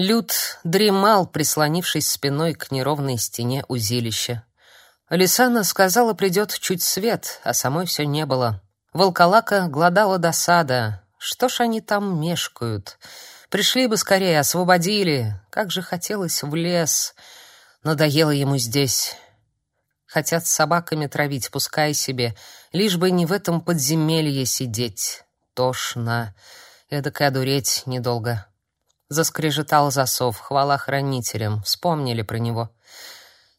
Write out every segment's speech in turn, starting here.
Люд дремал, прислонившись спиной к неровной стене узилища. Лисана сказала, придет чуть свет, а самой все не было. Волколака глодала досада. Что ж они там мешкают? Пришли бы скорее, освободили. Как же хотелось в лес. Надоело ему здесь. Хотят собаками травить, пускай себе. Лишь бы не в этом подземелье сидеть. Тошно. Эдак и одуреть недолго. Заскрежетал засов. Хвала хранителям. Вспомнили про него.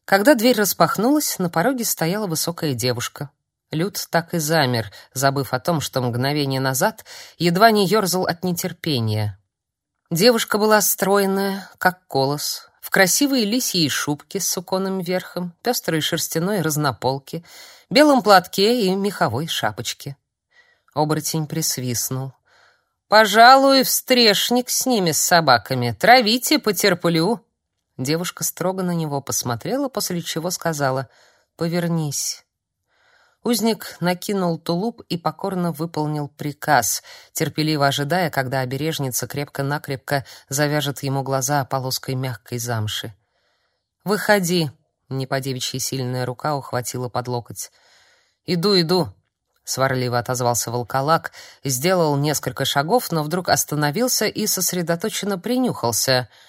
Когда дверь распахнулась, на пороге стояла высокая девушка. Люд так и замер, забыв о том, что мгновение назад едва не ерзал от нетерпения. Девушка была стройная, как колос, в красивой лисьей шубке с суконным верхом, пестрой шерстяной разнополке, белом платке и меховой шапочке. Оборотень присвистнул. «Пожалуй, встрешник с ними, с собаками. Травите, потерплю». Девушка строго на него посмотрела, после чего сказала «Повернись». Узник накинул тулуп и покорно выполнил приказ, терпеливо ожидая, когда обережница крепко-накрепко завяжет ему глаза полоской мягкой замши. «Выходи!» — неподевичья сильная рука ухватила под локоть. «Иду, иду!» — сварливо отозвался волколак, сделал несколько шагов, но вдруг остановился и сосредоточенно принюхался —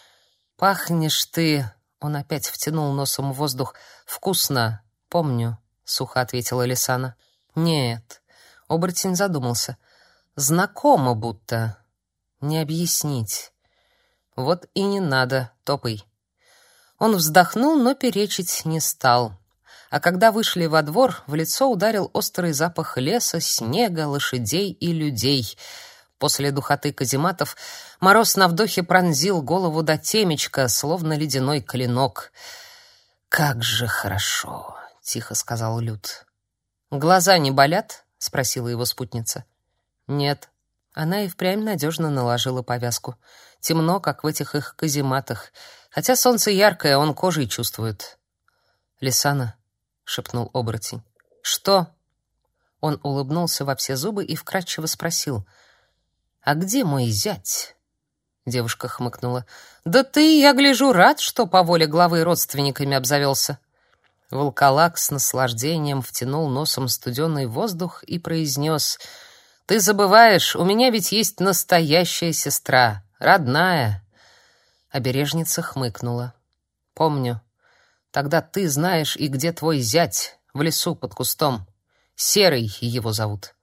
«Пахнешь ты...» — он опять втянул носом воздух. «Вкусно, помню», — сухо ответила Лисана. «Нет». Оборотень задумался. «Знакомо будто. Не объяснить. Вот и не надо, топай». Он вздохнул, но перечить не стал. А когда вышли во двор, в лицо ударил острый запах леса, снега, лошадей и людей — После духоты казематов мороз на вдохе пронзил голову до темечка, словно ледяной клинок. «Как же хорошо!» — тихо сказал Люд. «Глаза не болят?» — спросила его спутница. «Нет». Она и впрямь надежно наложила повязку. Темно, как в этих их казематах. Хотя солнце яркое, он кожей чувствует. «Лисана», — шепнул оборотень. «Что?» Он улыбнулся во все зубы и вкратчиво спросил — «А где мой зять?» Девушка хмыкнула. «Да ты, я гляжу, рад, что по воле главы родственниками обзавелся». Волколак с наслаждением втянул носом студеный воздух и произнес. «Ты забываешь, у меня ведь есть настоящая сестра, родная». Обережница хмыкнула. «Помню. Тогда ты знаешь и где твой зять, в лесу под кустом. Серый его зовут».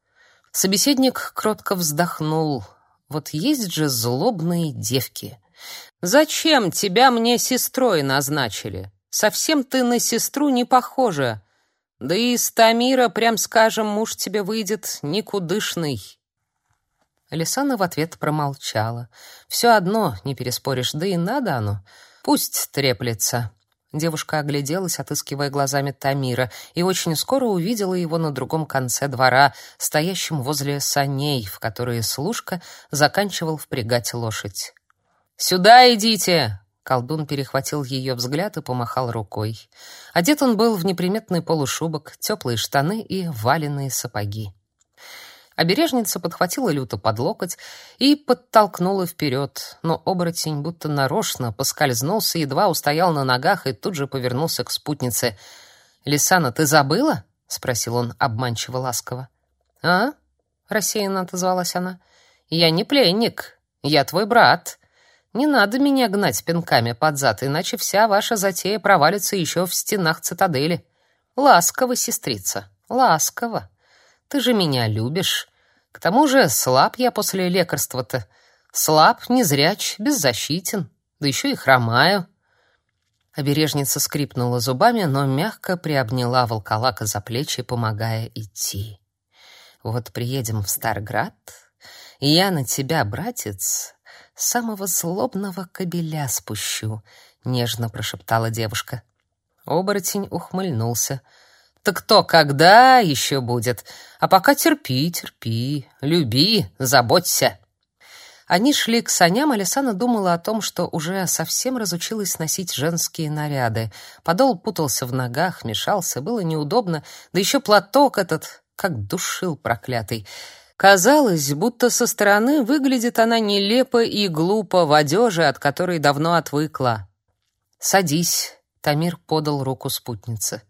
Собеседник кротко вздохнул. Вот есть же злобные девки. Зачем тебя мне сестрой назначили? Совсем ты на сестру не похожа. Да и из Тамира, прям скажем, муж тебе выйдет никудышный. Лисана в ответ промолчала. Все одно не переспоришь, да и надо оно. Пусть треплется. Девушка огляделась, отыскивая глазами Тамира, и очень скоро увидела его на другом конце двора, стоящим возле саней, в которые служка заканчивал впрягать лошадь. «Сюда идите!» Колдун перехватил ее взгляд и помахал рукой. Одет он был в неприметный полушубок, теплые штаны и валеные сапоги. Обережница подхватила люто под локоть и подтолкнула вперед, но оборотень будто нарочно поскользнулся, едва устоял на ногах и тут же повернулся к спутнице. «Лисана, ты забыла?» — спросил он обманчиво ласково. «А?» — рассеянно отозвалась она. «Я не пленник, я твой брат. Не надо меня гнать пинками под зад, иначе вся ваша затея провалится еще в стенах цитадели. Ласково, сестрица, ласково». Ты же меня любишь. К тому же слаб я после лекарства-то. Слаб, незряч, беззащитен, да еще и хромаю». Обережница скрипнула зубами, но мягко приобняла волколака за плечи, помогая идти. «Вот приедем в Старград, и я на тебя, братец, самого злобного кобеля спущу», — нежно прошептала девушка. Оборотень ухмыльнулся — так кто когда еще будет? А пока терпи, терпи, люби, заботься. Они шли к саням, Алисана думала о том, что уже совсем разучилась носить женские наряды. Подол путался в ногах, мешался, было неудобно, да еще платок этот, как душил проклятый. Казалось, будто со стороны выглядит она нелепо и глупо в одежде, от которой давно отвыкла. «Садись», — Тамир подал руку спутнице.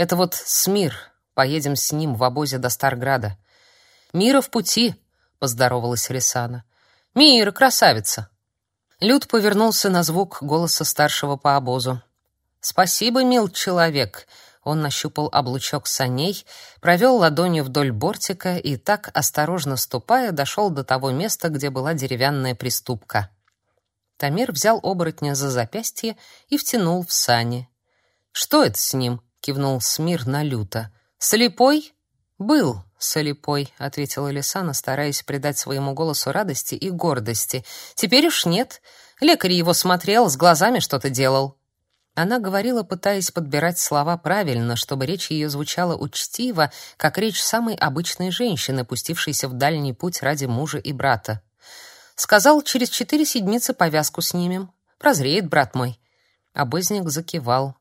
«Это вот Смир, поедем с ним в обозе до Старграда». «Мира в пути», — поздоровалась Рисана. «Мир, красавица!» Люд повернулся на звук голоса старшего по обозу. «Спасибо, мил человек!» Он нащупал облучок саней, провел ладонью вдоль бортика и так, осторожно ступая, дошел до того места, где была деревянная приступка. Тамир взял оборотня за запястье и втянул в сани. «Что это с ним?» — кивнул Смир на люто. «Слепой?» «Был слепой», — ответила Лисана, стараясь придать своему голосу радости и гордости. «Теперь уж нет. Лекарь его смотрел, с глазами что-то делал». Она говорила, пытаясь подбирать слова правильно, чтобы речь ее звучала учтиво, как речь самой обычной женщины, пустившейся в дальний путь ради мужа и брата. Сказал, через четыре седмицы повязку снимем. Прозреет, брат мой. Обозник закивал.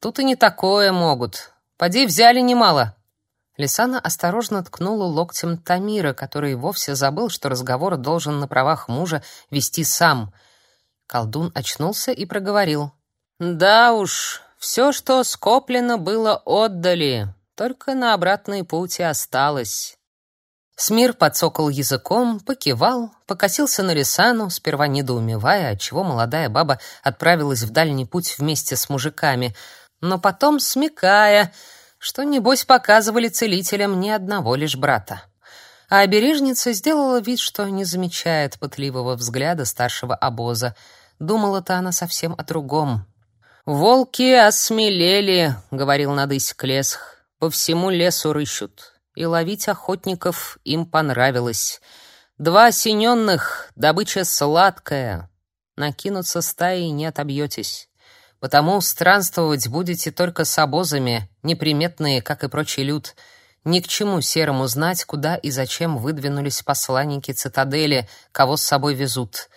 Тут и не такое могут. Поди взяли немало. Лисана осторожно ткнула локтем Тамира, который вовсе забыл, что разговор должен на правах мужа вести сам. Колдун очнулся и проговорил: да уж, все, что скоплено было, отдали, только на обратный путь и осталось. Смир подсокал языком, покивал, покосился на Рисану, сперва недоумевая, отчего молодая баба отправилась в дальний путь вместе с мужиками, но потом смекая, что, небось, показывали целителям ни одного лишь брата. А обережница сделала вид, что не замечает пытливого взгляда старшего обоза. Думала-то она совсем о другом. «Волки осмелели», — говорил Надысь Клесх, — «по всему лесу рыщут, и ловить охотников им понравилось. Два осененных, добыча сладкая, накинуться стаей не отобьетесь, потому странствовать будете только с обозами, неприметные, как и прочий люд». Ни к чему серому знать, куда и зачем выдвинулись посланники цитадели, кого с собой везут.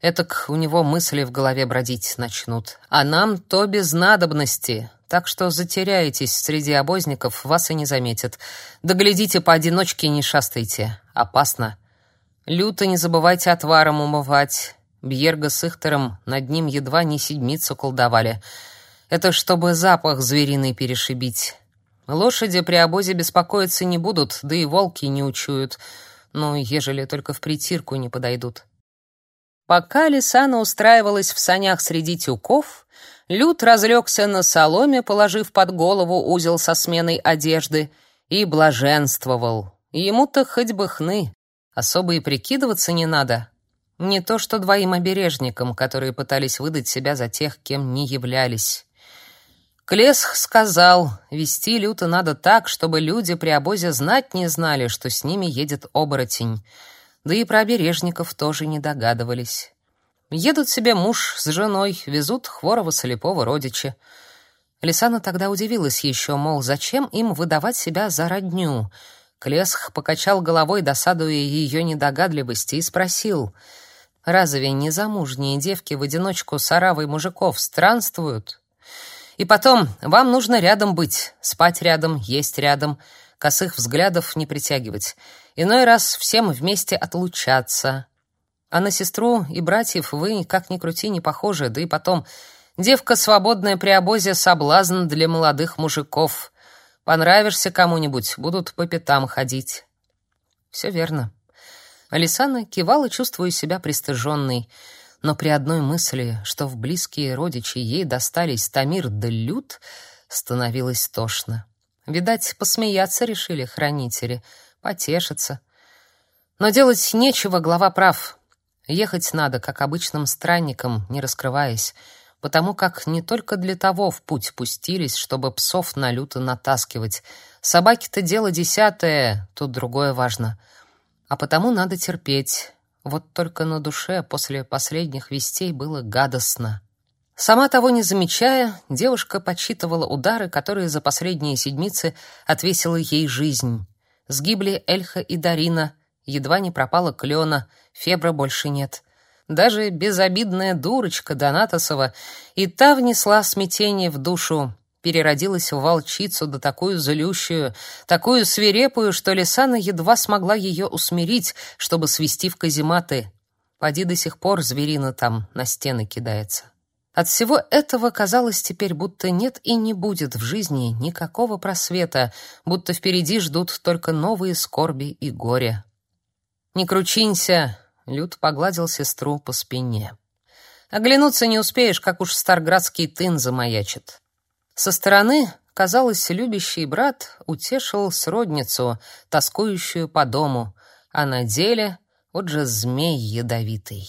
Этак у него мысли в голове бродить начнут. А нам то без надобности. Так что затеряетесь среди обозников, вас и не заметят. Доглядите поодиночке не шастайте. Опасно. Люто не забывайте отваром умывать. Бьерга с Ихтером над ним едва не седмицу колдовали. Это чтобы запах звериный перешибить. Лошади при обозе беспокоиться не будут, да и волки не учуют. Ну, ежели только в притирку не подойдут. Пока Лисана устраивалась в санях среди тюков, Люд разлегся на соломе, положив под голову узел со сменой одежды, и блаженствовал. Ему-то хоть бы хны, особо и прикидываться не надо. Не то что двоим обережникам, которые пытались выдать себя за тех, кем не являлись. Клесх сказал, вести люто надо так, чтобы люди при обозе знать не знали, что с ними едет оборотень — да и про обережников тоже не догадывались. Едут себе муж с женой, везут хворого слепого родича. Лисана тогда удивилась еще, мол, зачем им выдавать себя за родню? Клесх покачал головой, досадуя ее недогадливости, и спросил, «Разве незамужние девки в одиночку с оравой мужиков странствуют? И потом, вам нужно рядом быть, спать рядом, есть рядом, косых взглядов не притягивать. Иной раз всем вместе отлучаться. А на сестру и братьев вы, как ни крути, не похожи, да и потом... Девка свободная при обозе — соблазн для молодых мужиков. Понравишься кому-нибудь, будут по пятам ходить. Все верно. Алисана кивала, чувствуя себя пристыженной. Но при одной мысли, что в близкие родичи ей достались Тамир да Люд, становилось тошно. Видать, посмеяться решили хранители — потешиться. Но делать нечего, глава прав. Ехать надо, как обычным странникам, не раскрываясь, потому как не только для того в путь пустились, чтобы псов на люто натаскивать. Собаки-то дело десятое, тут другое важно. А потому надо терпеть. Вот только на душе после последних вестей было гадостно. Сама того не замечая, девушка подсчитывала удары, которые за последние седмицы отвесила ей жизнь. Сгибли Эльха и Дарина, едва не пропала Клена, Фебра больше нет. Даже безобидная дурочка Донатосова и та внесла смятение в душу. Переродилась в волчицу, да такую злющую, такую свирепую, что Лисана едва смогла ее усмирить, чтобы свести в казематы. Поди до сих пор зверина там на стены кидается. От всего этого казалось теперь, будто нет и не будет в жизни никакого просвета, будто впереди ждут только новые скорби и горе. «Не кручинься!» — Люд погладил сестру по спине. «Оглянуться не успеешь, как уж старградский тын замаячит». Со стороны, казалось, любящий брат утешил сродницу, тоскующую по дому, а на деле вот же змей ядовитый.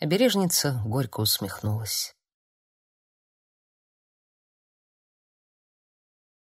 Обережница горько усмехнулась.